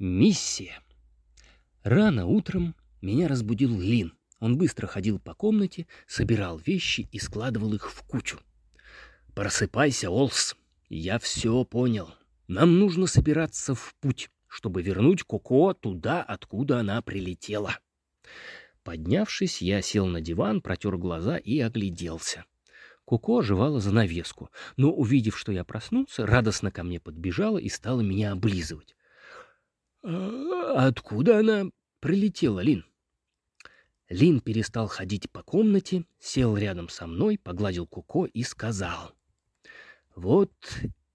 Миссия. Рано утром меня разбудил Лин. Он быстро ходил по комнате, собирал вещи и складывал их в кучу. «Просыпайся, Олс. Я все понял. Нам нужно собираться в путь, чтобы вернуть Коко туда, откуда она прилетела». Поднявшись, я сел на диван, протер глаза и огляделся. Коко оживала занавеску, но, увидев, что я проснулся, радостно ко мне подбежала и стала меня облизывать. «А откуда она прилетела, Лин?» Лин перестал ходить по комнате, сел рядом со мной, погладил Коко и сказал. «Вот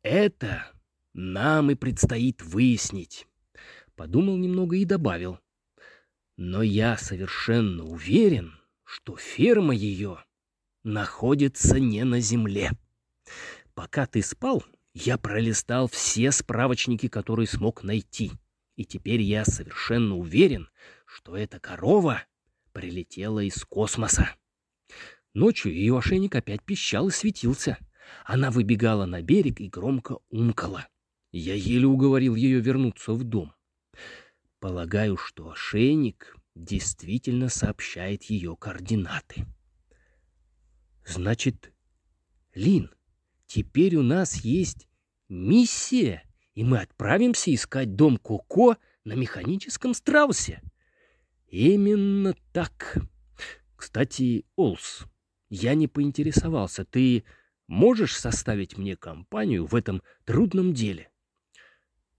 это нам и предстоит выяснить». Подумал немного и добавил. «Но я совершенно уверен, что ферма ее находится не на земле. Пока ты спал, я пролистал все справочники, которые смог найти. И теперь я совершенно уверен, что эта корова прилетела из космоса. Ночью ее ошейник опять пищал и светился. Она выбегала на берег и громко умкала. Я еле уговорил ее вернуться в дом. Полагаю, что ошейник действительно сообщает ее координаты. Значит, Лин, теперь у нас есть миссия, и мы отправимся искать дом Коко на механическом страусе. Именно так. Кстати, Олс, я не поинтересовался, ты можешь составить мне компанию в этом трудном деле?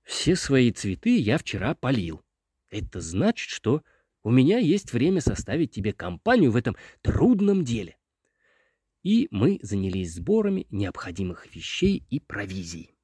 Все свои цветы я вчера полил. Это значит, что у меня есть время составить тебе компанию в этом трудном деле. И мы занялись сборами необходимых вещей и провизий.